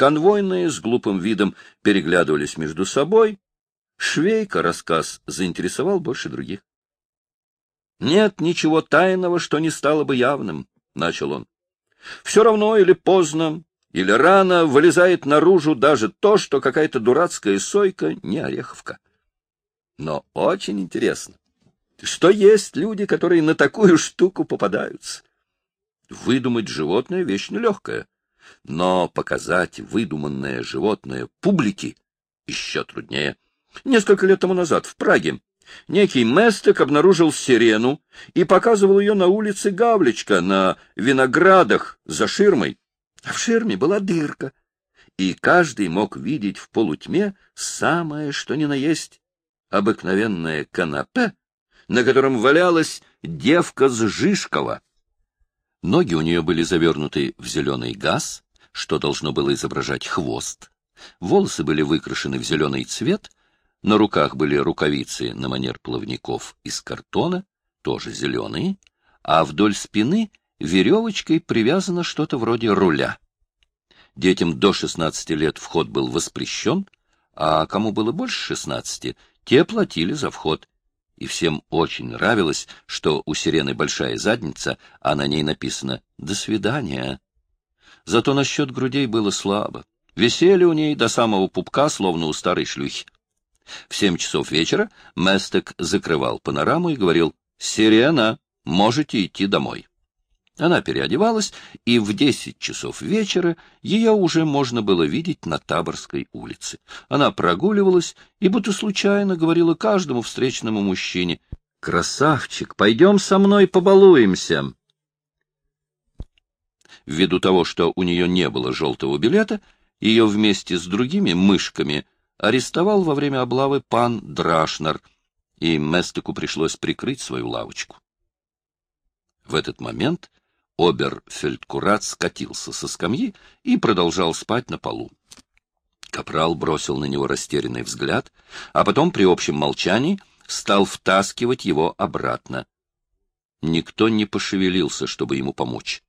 Конвойные с глупым видом переглядывались между собой. Швейка рассказ заинтересовал больше других. «Нет ничего тайного, что не стало бы явным», — начал он. «Все равно или поздно, или рано вылезает наружу даже то, что какая-то дурацкая сойка не ореховка. Но очень интересно, что есть люди, которые на такую штуку попадаются. Выдумать животное — вещь нелегкая, но показать выдуманное животное публике еще труднее. Несколько лет тому назад в Праге некий Местек обнаружил сирену и показывал ее на улице Гавлечка на виноградах за ширмой. А в ширме была дырка, и каждый мог видеть в полутьме самое что ни на есть обыкновенное канапе, на котором валялась девка с Жишкова. Ноги у нее были завернуты в зеленый газ, что должно было изображать хвост. Волосы были выкрашены в зеленый цвет, на руках были рукавицы на манер плавников из картона, тоже зеленые, а вдоль спины веревочкой привязано что-то вроде руля. Детям до 16 лет вход был воспрещен, а кому было больше 16, те платили за вход. И всем очень нравилось, что у сирены большая задница, а на ней написано «До свидания». Зато насчет грудей было слабо. Висели у ней до самого пупка, словно у старой шлюхи. В семь часов вечера Местек закрывал панораму и говорил «Сирена, можете идти домой». Она переодевалась, и в десять часов вечера ее уже можно было видеть на Таборской улице. Она прогуливалась и будто случайно говорила каждому встречному мужчине «Красавчик, пойдем со мной побалуемся». Ввиду того, что у нее не было желтого билета, ее вместе с другими мышками арестовал во время облавы пан Драшнер, и Местеку пришлось прикрыть свою лавочку. В этот момент Обер-фельдкурат скатился со скамьи и продолжал спать на полу. Капрал бросил на него растерянный взгляд, а потом при общем молчании стал втаскивать его обратно. Никто не пошевелился, чтобы ему помочь.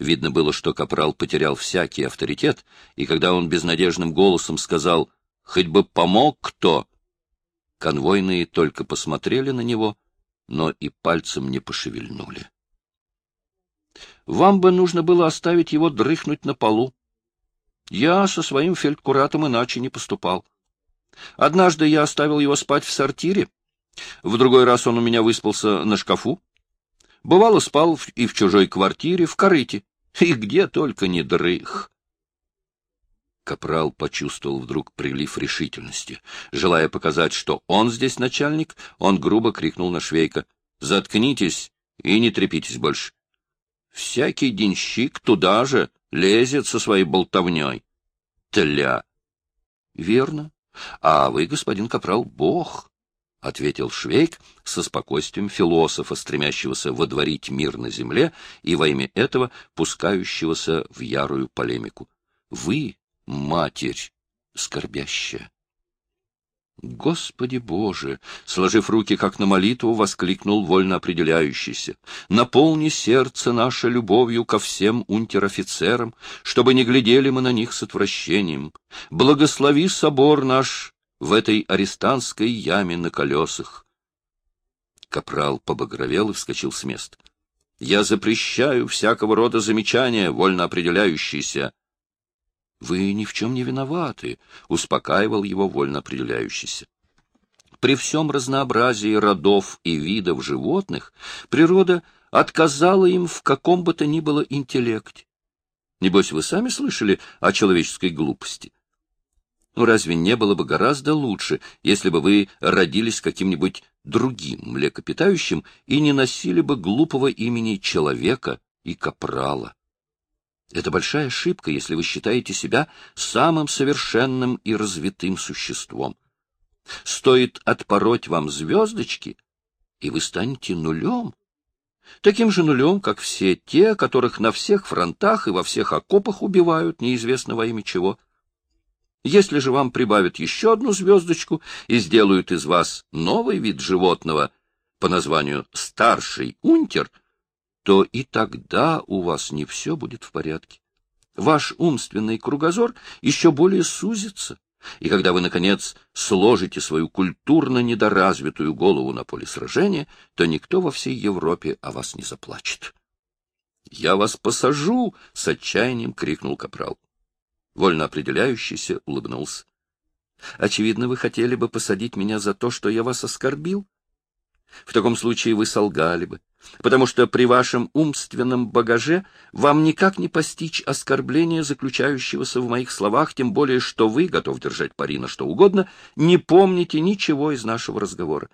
Видно было, что Капрал потерял всякий авторитет, и когда он безнадежным голосом сказал «Хоть бы помог кто!», конвойные только посмотрели на него, но и пальцем не пошевельнули. Вам бы нужно было оставить его дрыхнуть на полу. Я со своим фельдкуратом иначе не поступал. Однажды я оставил его спать в сортире, в другой раз он у меня выспался на шкафу. Бывало, спал и в чужой квартире, в корыте, и где только не дрых. Капрал почувствовал вдруг прилив решительности. Желая показать, что он здесь начальник, он грубо крикнул на Швейка. — Заткнитесь и не трепитесь больше. Всякий денщик туда же лезет со своей болтовней. Тля. — Верно. А вы, господин Капрал, бог, — ответил Швейк со спокойствием философа, стремящегося водворить мир на земле и во имя этого пускающегося в ярую полемику. — Вы, матерь, скорбящая. Господи Боже! Сложив руки, как на молитву, воскликнул вольно определяющийся. Наполни сердце наше любовью ко всем унтер-офицерам, чтобы не глядели мы на них с отвращением. Благослови собор наш в этой арестантской яме на колесах. Капрал побагровел и вскочил с места. Я запрещаю всякого рода замечания, вольно определяющиеся. — Вы ни в чем не виноваты, — успокаивал его вольно определяющийся. При всем разнообразии родов и видов животных природа отказала им в каком бы то ни было интеллекте. Небось, вы сами слышали о человеческой глупости? Ну, разве не было бы гораздо лучше, если бы вы родились каким-нибудь другим млекопитающим и не носили бы глупого имени человека и капрала? Это большая ошибка, если вы считаете себя самым совершенным и развитым существом. Стоит отпороть вам звездочки, и вы станете нулем. Таким же нулем, как все те, которых на всех фронтах и во всех окопах убивают неизвестно во имя чего. Если же вам прибавят еще одну звездочку и сделают из вас новый вид животного по названию «старший унтер», то и тогда у вас не все будет в порядке. ваш умственный кругозор еще более сузится. И когда вы, наконец, сложите свою культурно недоразвитую голову на поле сражения, то никто во всей Европе о вас не заплачет. — Я вас посажу! — с отчаянием крикнул капрал. Вольно определяющийся улыбнулся. — Очевидно, вы хотели бы посадить меня за то, что я вас оскорбил? В таком случае вы солгали бы, потому что при вашем умственном багаже вам никак не постичь оскорбления, заключающегося в моих словах, тем более, что вы, готов держать пари на что угодно, не помните ничего из нашего разговора.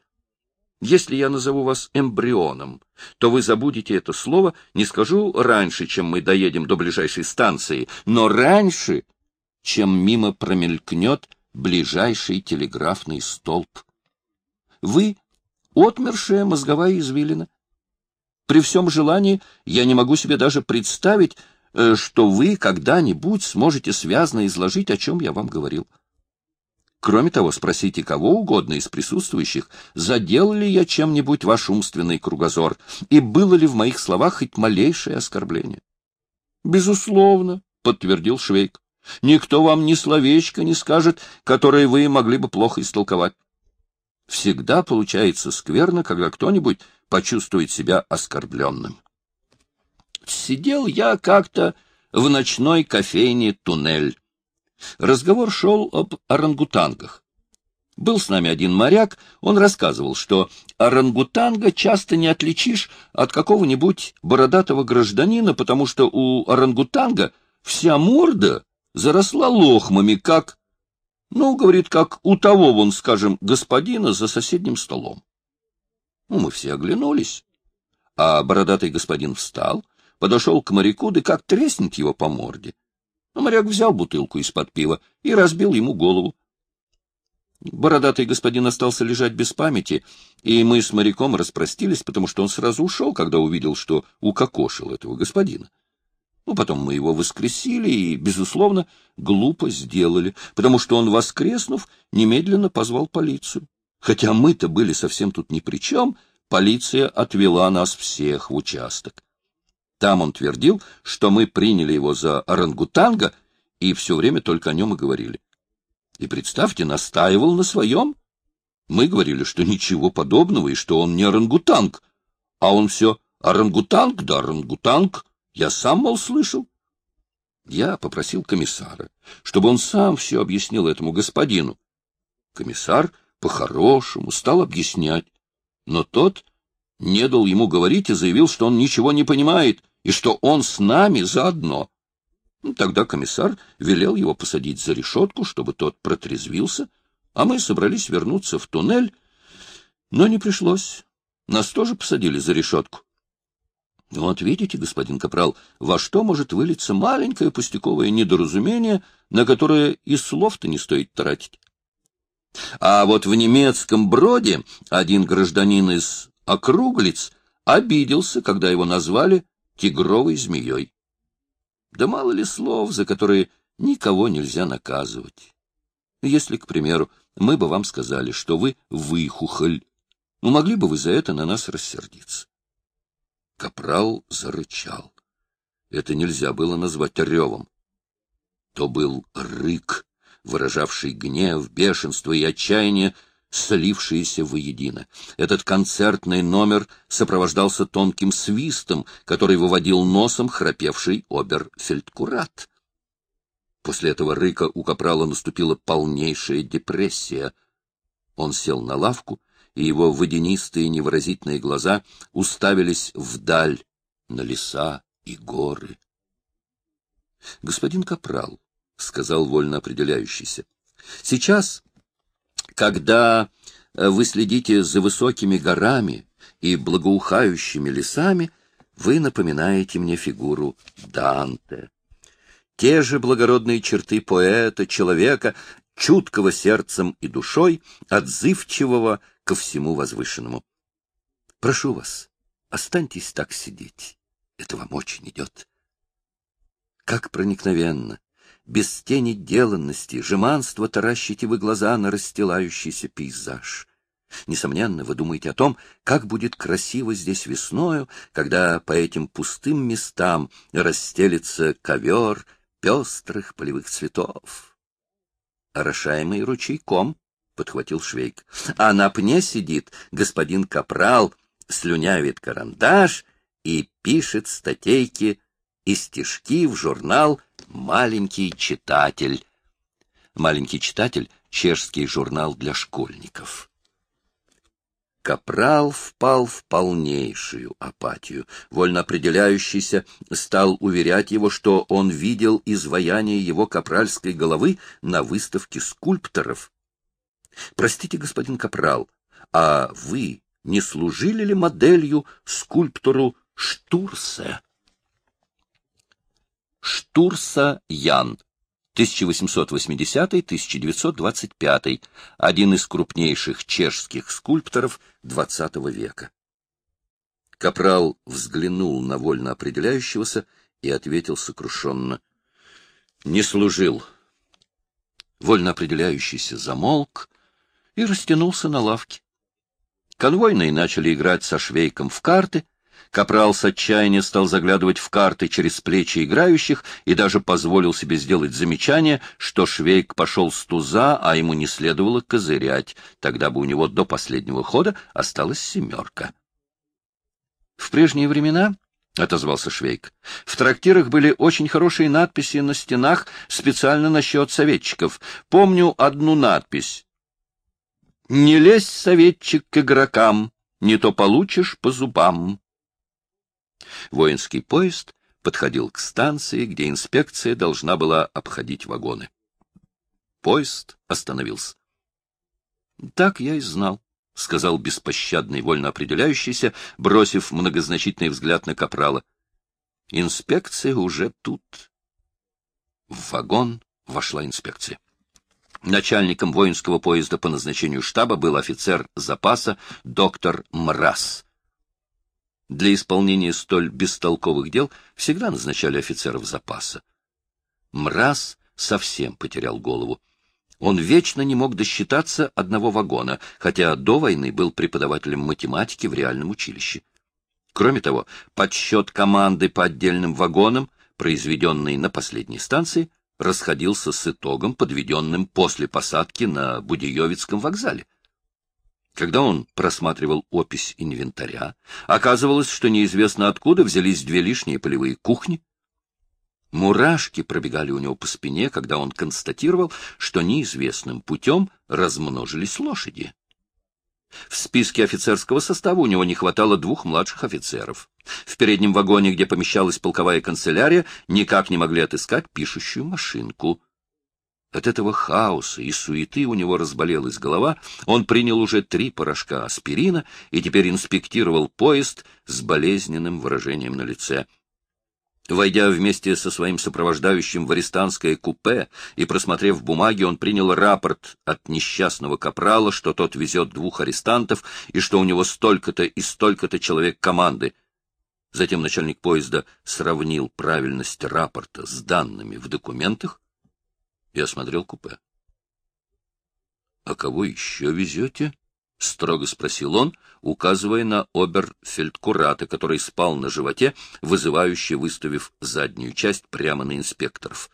Если я назову вас эмбрионом, то вы забудете это слово, не скажу раньше, чем мы доедем до ближайшей станции, но раньше, чем мимо промелькнет ближайший телеграфный столб. Вы отмершая мозговая извилина. При всем желании я не могу себе даже представить, э, что вы когда-нибудь сможете связно изложить, о чем я вам говорил. Кроме того, спросите кого угодно из присутствующих, задел ли я чем-нибудь ваш умственный кругозор, и было ли в моих словах хоть малейшее оскорбление. — Безусловно, — подтвердил Швейк. — Никто вам ни словечко не скажет, которое вы могли бы плохо истолковать. Всегда получается скверно, когда кто-нибудь почувствует себя оскорбленным. Сидел я как-то в ночной кофейне «Туннель». Разговор шел об орангутангах. Был с нами один моряк, он рассказывал, что орангутанга часто не отличишь от какого-нибудь бородатого гражданина, потому что у орангутанга вся морда заросла лохмами, как ну, говорит, как у того, вон, скажем, господина за соседним столом. Ну, мы все оглянулись. А бородатый господин встал, подошел к моряку, да как треснет его по морде. Но моряк взял бутылку из-под пива и разбил ему голову. Бородатый господин остался лежать без памяти, и мы с моряком распростились, потому что он сразу ушел, когда увидел, что укокошил этого господина. Ну, потом мы его воскресили и, безусловно, глупо сделали, потому что он, воскреснув, немедленно позвал полицию. Хотя мы-то были совсем тут ни при чем, полиция отвела нас всех в участок. Там он твердил, что мы приняли его за орангутанга и все время только о нем и говорили. И, представьте, настаивал на своем. Мы говорили, что ничего подобного и что он не орангутанг, а он все орангутанг да орангутанг. Я сам, мол, слышал. Я попросил комиссара, чтобы он сам все объяснил этому господину. Комиссар по-хорошему стал объяснять, но тот не дал ему говорить и заявил, что он ничего не понимает и что он с нами заодно. Ну, тогда комиссар велел его посадить за решетку, чтобы тот протрезвился, а мы собрались вернуться в туннель, но не пришлось. Нас тоже посадили за решетку. Вот видите, господин Капрал, во что может вылиться маленькое пустяковое недоразумение, на которое и слов-то не стоит тратить. А вот в немецком броде один гражданин из округлиц обиделся, когда его назвали тигровой змеей. Да мало ли слов, за которые никого нельзя наказывать. Если, к примеру, мы бы вам сказали, что вы выхухоль, ну могли бы вы за это на нас рассердиться? Капрал зарычал. Это нельзя было назвать ревом. То был рык, выражавший гнев, бешенство и отчаяние, слившиеся воедино. Этот концертный номер сопровождался тонким свистом, который выводил носом храпевший обер-фельдкурат. После этого рыка у Капрала наступила полнейшая депрессия. Он сел на лавку и его водянистые невыразительные глаза уставились вдаль, на леса и горы. — Господин Капрал, — сказал вольно определяющийся, — сейчас, когда э, вы следите за высокими горами и благоухающими лесами, вы напоминаете мне фигуру Данте. Те же благородные черты поэта, человека, чуткого сердцем и душой, отзывчивого ко всему возвышенному. Прошу вас, останьтесь так сидеть. Это вам очень идет. Как проникновенно, без тени деланности, жеманства таращите вы глаза на расстилающийся пейзаж. Несомненно, вы думаете о том, как будет красиво здесь весною, когда по этим пустым местам расстелится ковер пестрых полевых цветов. Орошаемый ручейком, — подхватил Швейк. А на пне сидит господин Капрал, слюнявит карандаш и пишет статейки и стишки в журнал «Маленький читатель». «Маленький читатель» — чешский журнал для школьников. Капрал впал в полнейшую апатию. Вольно определяющийся стал уверять его, что он видел изваяние его капральской головы на выставке скульпторов. «Простите, господин Капрал, а вы не служили ли моделью скульптору Штурсе?» Штурса Ян 1880-1925, один из крупнейших чешских скульпторов XX века. Капрал взглянул на вольно определяющегося и ответил сокрушенно. — Не служил. Вольно определяющийся замолк и растянулся на лавке. Конвойные начали играть со швейком в карты — Капрал с отчаяния стал заглядывать в карты через плечи играющих и даже позволил себе сделать замечание, что Швейк пошел с туза, а ему не следовало козырять, тогда бы у него до последнего хода осталась семерка. В прежние времена — отозвался Швейк. — В трактирах были очень хорошие надписи на стенах специально насчет советчиков. Помню одну надпись. «Не лезь, советчик, к игрокам, не то получишь по зубам». Воинский поезд подходил к станции, где инспекция должна была обходить вагоны. Поезд остановился. — Так я и знал, — сказал беспощадный вольно определяющийся, бросив многозначительный взгляд на Капрала. — Инспекция уже тут. В вагон вошла инспекция. Начальником воинского поезда по назначению штаба был офицер запаса доктор Мраз. Для исполнения столь бестолковых дел всегда назначали офицеров запаса. Мраз совсем потерял голову. Он вечно не мог досчитаться одного вагона, хотя до войны был преподавателем математики в реальном училище. Кроме того, подсчет команды по отдельным вагонам, произведенный на последней станции, расходился с итогом, подведенным после посадки на Будеевицком вокзале. Когда он просматривал опись инвентаря, оказывалось, что неизвестно откуда взялись две лишние полевые кухни. Мурашки пробегали у него по спине, когда он констатировал, что неизвестным путем размножились лошади. В списке офицерского состава у него не хватало двух младших офицеров. В переднем вагоне, где помещалась полковая канцелярия, никак не могли отыскать пишущую машинку. От этого хаоса и суеты у него разболелась голова, он принял уже три порошка аспирина и теперь инспектировал поезд с болезненным выражением на лице. Войдя вместе со своим сопровождающим в арестантское купе и просмотрев бумаги, он принял рапорт от несчастного капрала, что тот везет двух арестантов и что у него столько-то и столько-то человек команды. Затем начальник поезда сравнил правильность рапорта с данными в документах, и осмотрел купе. — А кого еще везете? — строго спросил он, указывая на оберфельдкурата, который спал на животе, вызывающе выставив заднюю часть прямо на инспекторов.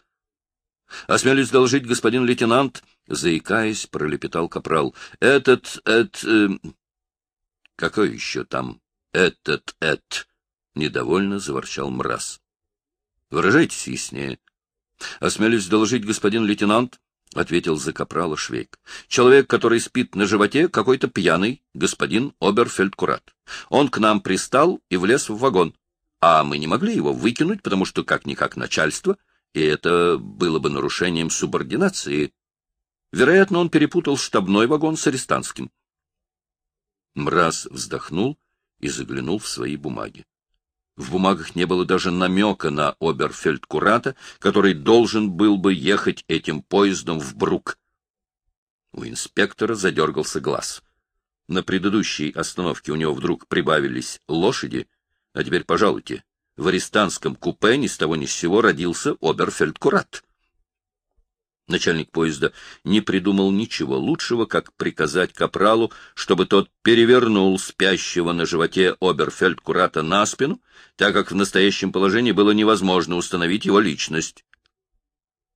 — Осмелюсь доложить, господин лейтенант, — заикаясь, пролепетал капрал. — Этот, эт... Э... Какой еще там этот, эт? — недовольно заворчал мраз. — Выражайтесь яснее. —— Осмелюсь доложить, господин лейтенант, — ответил за капрала Швейк. — Человек, который спит на животе, какой-то пьяный, господин Оберфельдкурат. Он к нам пристал и влез в вагон. А мы не могли его выкинуть, потому что как-никак начальство, и это было бы нарушением субординации. Вероятно, он перепутал штабной вагон с арестантским. Мраз вздохнул и заглянул в свои бумаги. В бумагах не было даже намека на оберфельдкурата, который должен был бы ехать этим поездом в Брук. У инспектора задергался глаз. На предыдущей остановке у него вдруг прибавились лошади, а теперь, пожалуйте, в арестантском купе ни с того ни с сего родился оберфельдкурат. Начальник поезда не придумал ничего лучшего, как приказать капралу, чтобы тот перевернул спящего на животе оберфельдкурата на спину, так как в настоящем положении было невозможно установить его личность.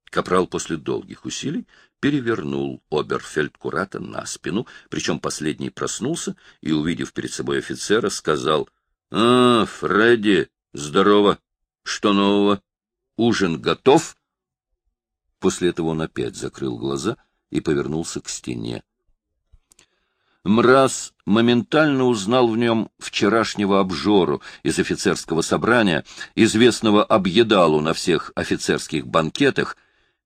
Капрал после долгих усилий перевернул оберфельдкурата на спину, причем последний проснулся и, увидев перед собой офицера, сказал, — А, Фредди, здорово! Что нового? Ужин готов? После этого он опять закрыл глаза и повернулся к стене. Мраз моментально узнал в нем вчерашнего обжору из офицерского собрания, известного объедалу на всех офицерских банкетах,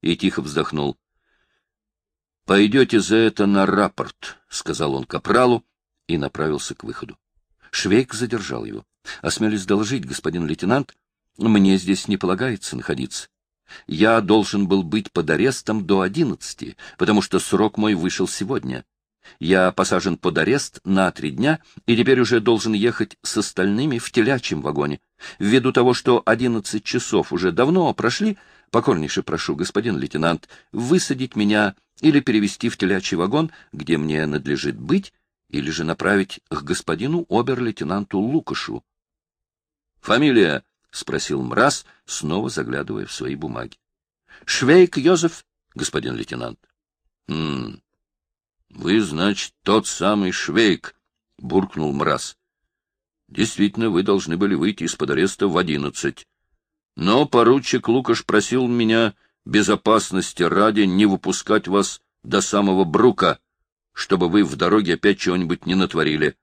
и тихо вздохнул. — Пойдете за это на рапорт, — сказал он капралу и направился к выходу. Швейк задержал его. — Осмелюсь доложить, господин лейтенант, мне здесь не полагается находиться. Я должен был быть под арестом до одиннадцати, потому что срок мой вышел сегодня. Я посажен под арест на три дня и теперь уже должен ехать с остальными в телячьем вагоне. Ввиду того, что одиннадцать часов уже давно прошли, покорнейше прошу, господин лейтенант, высадить меня или перевести в телячий вагон, где мне надлежит быть, или же направить к господину обер-лейтенанту Лукашу. — Фамилия? — спросил Мраз, снова заглядывая в свои бумаги. — Швейк Йозеф, господин лейтенант. — Хм, вы, значит, тот самый Швейк, — буркнул Мраз. — Действительно, вы должны были выйти из-под ареста в одиннадцать. Но поручик Лукаш просил меня безопасности ради не выпускать вас до самого Брука, чтобы вы в дороге опять чего-нибудь не натворили.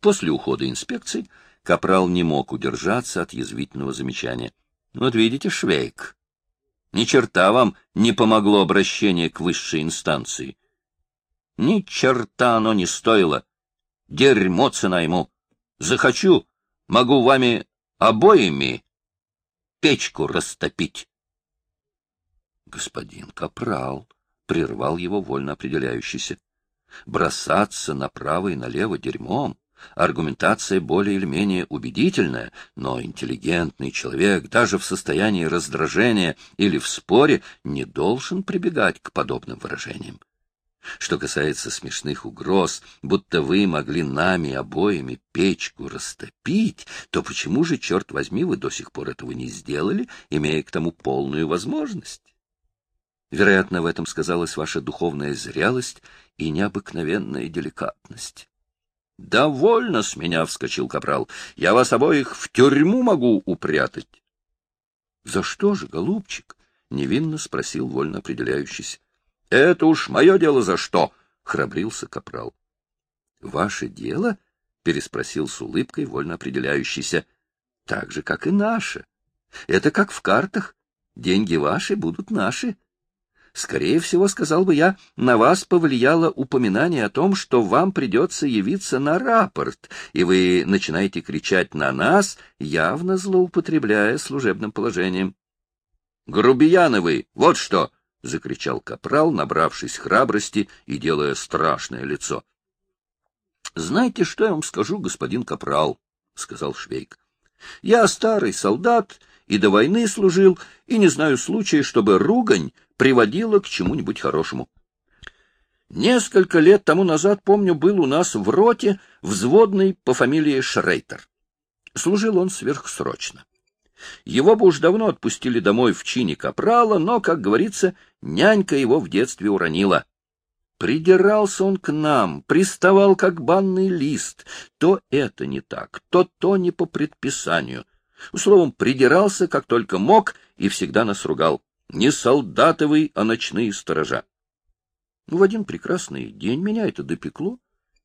После ухода инспекции Капрал не мог удержаться от язвительного замечания. — Вот видите, Швейк, ни черта вам не помогло обращение к высшей инстанции. Ни черта оно не стоило. Дерьмо цена ему. Захочу, могу вами обоими печку растопить. Господин Капрал прервал его вольно определяющийся. Бросаться направо и налево дерьмом Аргументация более или менее убедительная, но интеллигентный человек даже в состоянии раздражения или в споре не должен прибегать к подобным выражениям. Что касается смешных угроз, будто вы могли нами обоими печку растопить, то почему же, черт возьми, вы до сих пор этого не сделали, имея к тому полную возможность? Вероятно, в этом сказалась ваша духовная зрелость и необыкновенная деликатность. — Довольно с меня, — вскочил капрал. — Я вас обоих в тюрьму могу упрятать. — За что же, голубчик? — невинно спросил вольно определяющийся. — Это уж мое дело за что? — храбрился капрал. — Ваше дело? — переспросил с улыбкой вольно определяющийся. — Так же, как и наше. Это как в картах. Деньги ваши будут наши. Скорее всего, сказал бы я, на вас повлияло упоминание о том, что вам придется явиться на рапорт, и вы начинаете кричать на нас, явно злоупотребляя служебным положением. — Грубияны вы, вот что! — закричал капрал, набравшись храбрости и делая страшное лицо. — Знаете, что я вам скажу, господин капрал? — сказал Швейк. — Я старый солдат и до войны служил, и не знаю случая, чтобы ругань приводило к чему-нибудь хорошему. Несколько лет тому назад, помню, был у нас в роте взводный по фамилии Шрейтер. Служил он сверхсрочно. Его бы уж давно отпустили домой в чине капрала, но, как говорится, нянька его в детстве уронила. Придирался он к нам, приставал как банный лист. То это не так, то то не по предписанию. Словом, придирался, как только мог, и всегда нас ругал. Не солдаты а ночные сторожа. В один прекрасный день меня это допекло,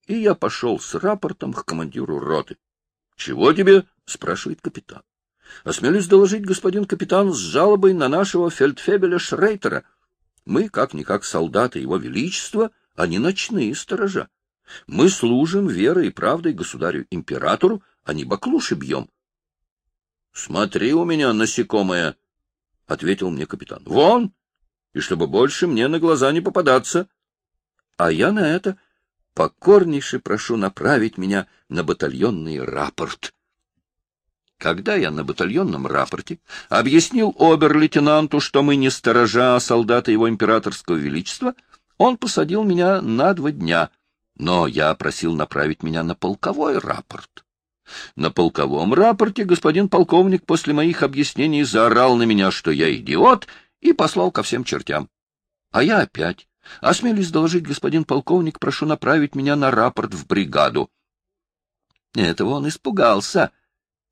и я пошел с рапортом к командиру роты. — Чего тебе? — спрашивает капитан. — Осмелюсь доложить, господин капитан, с жалобой на нашего фельдфебеля Шрейтера. Мы, как-никак, солдаты его величества, а не ночные сторожа. Мы служим верой и правдой государю-императору, а не баклуши бьем. — Смотри у меня, насекомое! — ответил мне капитан. — Вон! И чтобы больше мне на глаза не попадаться. А я на это покорнейше прошу направить меня на батальонный рапорт. Когда я на батальонном рапорте объяснил обер-лейтенанту, что мы не сторожа, а солдаты его императорского величества, он посадил меня на два дня, но я просил направить меня на полковой рапорт. На полковом рапорте господин полковник после моих объяснений заорал на меня, что я идиот, и послал ко всем чертям. А я опять. Осмелюсь доложить, господин полковник, прошу направить меня на рапорт в бригаду. Этого он испугался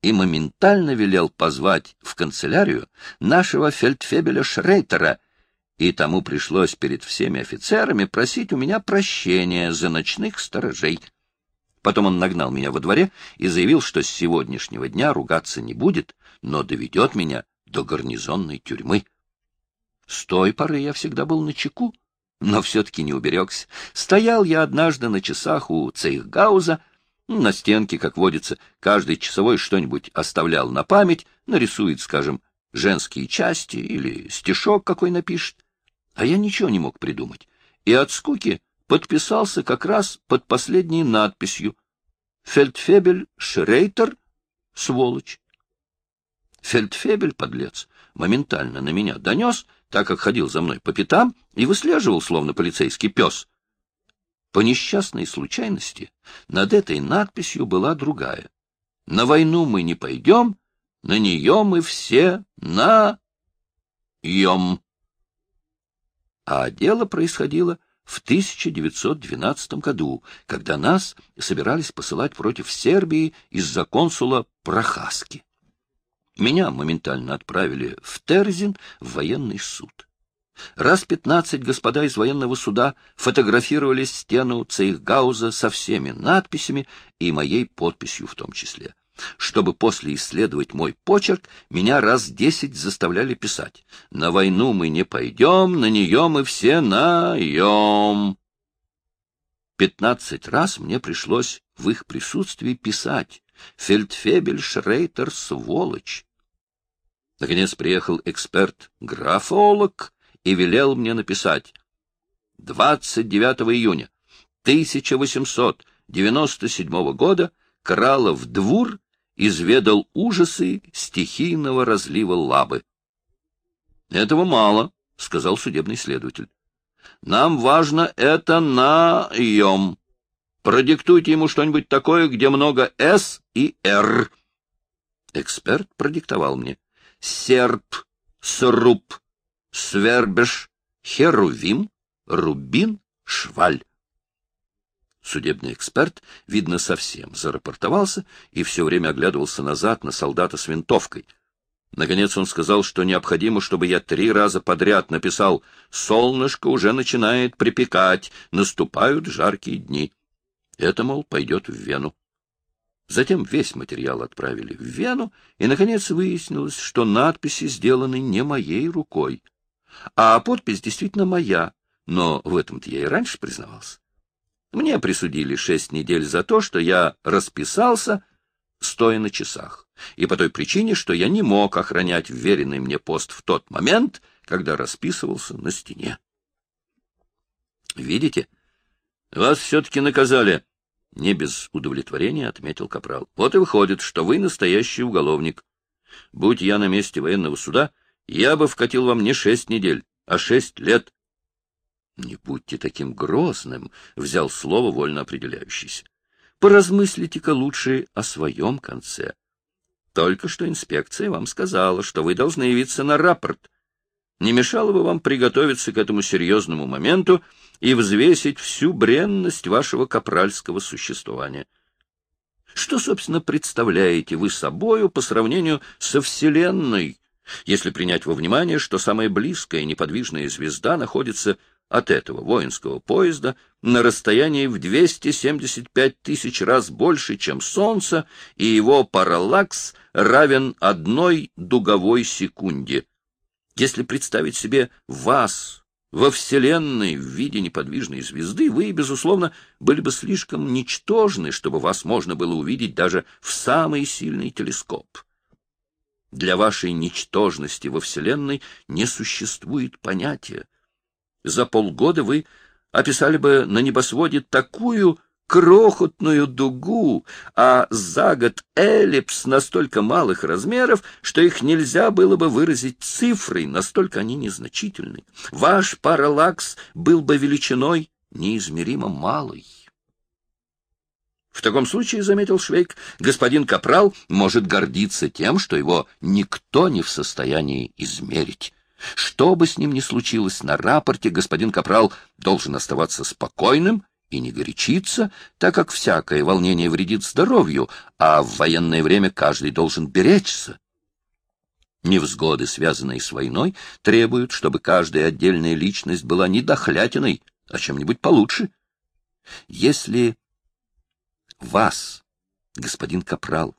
и моментально велел позвать в канцелярию нашего фельдфебеля Шрейтера, и тому пришлось перед всеми офицерами просить у меня прощения за ночных сторожей. Потом он нагнал меня во дворе и заявил, что с сегодняшнего дня ругаться не будет, но доведет меня до гарнизонной тюрьмы. С той поры я всегда был на чеку, но все-таки не уберегся. Стоял я однажды на часах у Цейхгауза, на стенке, как водится, каждый часовой что-нибудь оставлял на память, нарисует, скажем, женские части или стишок какой напишет. А я ничего не мог придумать. И от скуки подписался как раз под последней надписью «Фельдфебель Шрейтер, сволочь». Фельдфебель, подлец, моментально на меня донес, так как ходил за мной по пятам и выслеживал, словно полицейский пес. По несчастной случайности над этой надписью была другая. «На войну мы не пойдем, на нее мы все на... ем». А дело происходило в 1912 году, когда нас собирались посылать против Сербии из-за консула Прохаски. Меня моментально отправили в Терзин в военный суд. Раз пятнадцать господа из военного суда фотографировали стену Цейхгауза со всеми надписями и моей подписью в том числе. Чтобы после исследовать мой почерк, меня раз десять заставляли писать. «На войну мы не пойдем, на нее мы все наем». Пятнадцать раз мне пришлось в их присутствии писать. Фельдфебель Шрейтер — сволочь. Наконец приехал эксперт-графолог и велел мне написать 29 июня 1897 года Кралов двор изведал ужасы стихийного разлива лабы. — Этого мало, — сказал судебный следователь. — Нам важно это наем. Продиктуйте ему что-нибудь такое, где много «С» и «Р». Эксперт продиктовал мне. Серп, сруб, свербеш, херувим, рубин, шваль. Судебный эксперт, видно, совсем зарапортовался и все время оглядывался назад на солдата с винтовкой. Наконец он сказал, что необходимо, чтобы я три раза подряд написал «Солнышко уже начинает припекать, наступают жаркие дни». Это, мол, пойдет в Вену. Затем весь материал отправили в Вену, и, наконец, выяснилось, что надписи сделаны не моей рукой. А подпись действительно моя, но в этом-то я и раньше признавался. Мне присудили шесть недель за то, что я расписался, стоя на часах, и по той причине, что я не мог охранять вверенный мне пост в тот момент, когда расписывался на стене. Видите, вас все-таки наказали, не без удовлетворения отметил Капрал. Вот и выходит, что вы настоящий уголовник. Будь я на месте военного суда, я бы вкатил вам не шесть недель, а шесть лет. Не будьте таким грозным, — взял слово вольно определяющийся. Поразмыслите-ка лучше о своем конце. Только что инспекция вам сказала, что вы должны явиться на рапорт. Не мешало бы вам приготовиться к этому серьезному моменту и взвесить всю бренность вашего капральского существования. Что, собственно, представляете вы собою по сравнению со Вселенной, если принять во внимание, что самая близкая неподвижная звезда находится от этого воинского поезда на расстоянии в 275 тысяч раз больше, чем Солнце, и его параллакс равен одной дуговой секунде. Если представить себе вас во Вселенной в виде неподвижной звезды, вы, безусловно, были бы слишком ничтожны, чтобы вас можно было увидеть даже в самый сильный телескоп. Для вашей ничтожности во Вселенной не существует понятия. За полгода вы описали бы на небосводе такую крохотную дугу, а за год эллипс настолько малых размеров, что их нельзя было бы выразить цифрой, настолько они незначительны. Ваш параллакс был бы величиной неизмеримо малой. В таком случае, — заметил Швейк, — господин Капрал может гордиться тем, что его никто не в состоянии измерить. Что бы с ним ни случилось на рапорте, господин Капрал должен оставаться спокойным и не горячиться, так как всякое волнение вредит здоровью, а в военное время каждый должен беречься. Невзгоды, связанные с войной, требуют, чтобы каждая отдельная личность была не дохлятиной, а чем-нибудь получше. Если вас, господин Капрал,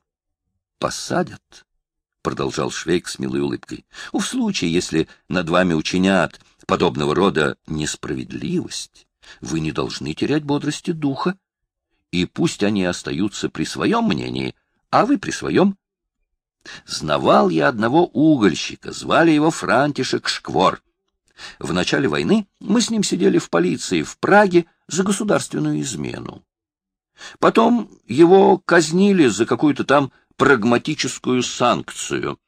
посадят, — продолжал Швейк с милой улыбкой, — в случае, если над вами учинят подобного рода несправедливость, вы не должны терять бодрости духа, и пусть они остаются при своем мнении, а вы при своем. Знавал я одного угольщика, звали его Франтишек Шквор. В начале войны мы с ним сидели в полиции в Праге за государственную измену. Потом его казнили за какую-то там прагматическую санкцию.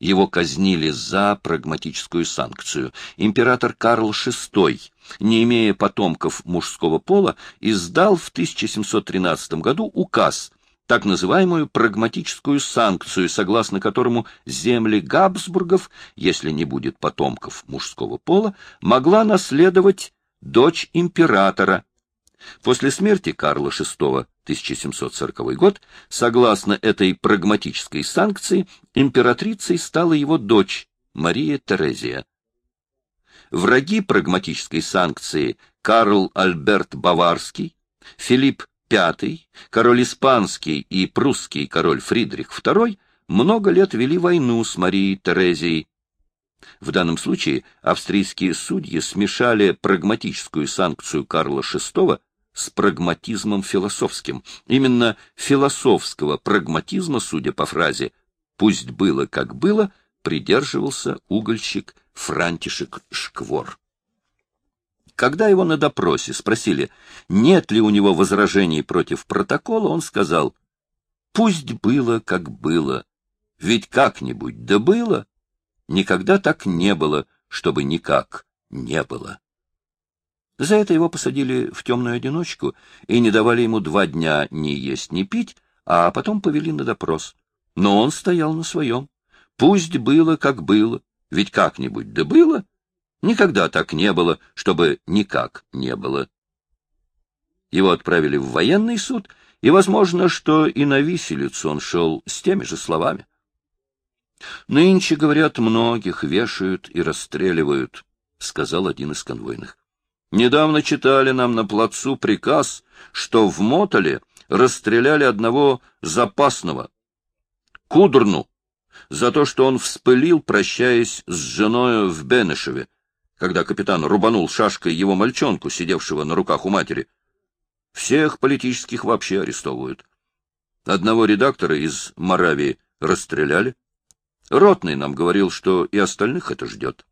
Его казнили за прагматическую санкцию. Император Карл VI, не имея потомков мужского пола, издал в 1713 году указ, так называемую прагматическую санкцию, согласно которому земли Габсбургов, если не будет потомков мужского пола, могла наследовать дочь императора, После смерти Карла VI 1740 год, согласно этой прагматической санкции, императрицей стала его дочь Мария Терезия. Враги прагматической санкции Карл Альберт Баварский, Филипп V, король испанский и прусский король Фридрих II много лет вели войну с Марией Терезией. В данном случае австрийские судьи смешали прагматическую санкцию Карла VI с прагматизмом философским. Именно философского прагматизма, судя по фразе «пусть было, как было», придерживался угольщик Франтишек Шквор. Когда его на допросе спросили, нет ли у него возражений против протокола, он сказал, «Пусть было, как было, ведь как-нибудь да было, никогда так не было, чтобы никак не было». За это его посадили в темную одиночку и не давали ему два дня ни есть, ни пить, а потом повели на допрос. Но он стоял на своем. Пусть было, как было, ведь как-нибудь да было. Никогда так не было, чтобы никак не было. Его отправили в военный суд, и, возможно, что и на виселицу он шел с теми же словами. «Нынче, говорят, многих вешают и расстреливают», — сказал один из конвойных. Недавно читали нам на плацу приказ, что в Мотоле расстреляли одного запасного, Кудрну, за то, что он вспылил, прощаясь с женой в Бенешеве, когда капитан рубанул шашкой его мальчонку, сидевшего на руках у матери. Всех политических вообще арестовывают. Одного редактора из Моравии расстреляли. Ротный нам говорил, что и остальных это ждет.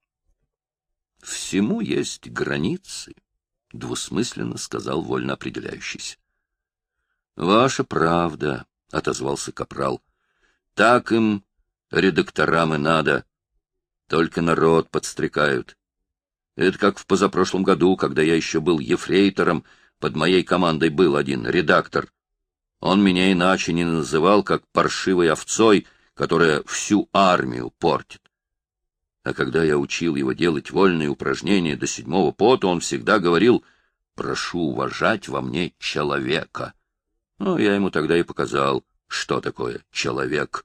Всему есть границы, — двусмысленно сказал вольно определяющийся. — Ваша правда, — отозвался Капрал. — Так им, редакторам, и надо. Только народ подстрекают. Это как в позапрошлом году, когда я еще был ефрейтором, под моей командой был один редактор. Он меня иначе не называл, как паршивой овцой, которая всю армию портит. А когда я учил его делать вольные упражнения до седьмого пота, он всегда говорил «прошу уважать во мне человека». Ну, я ему тогда и показал, что такое человек.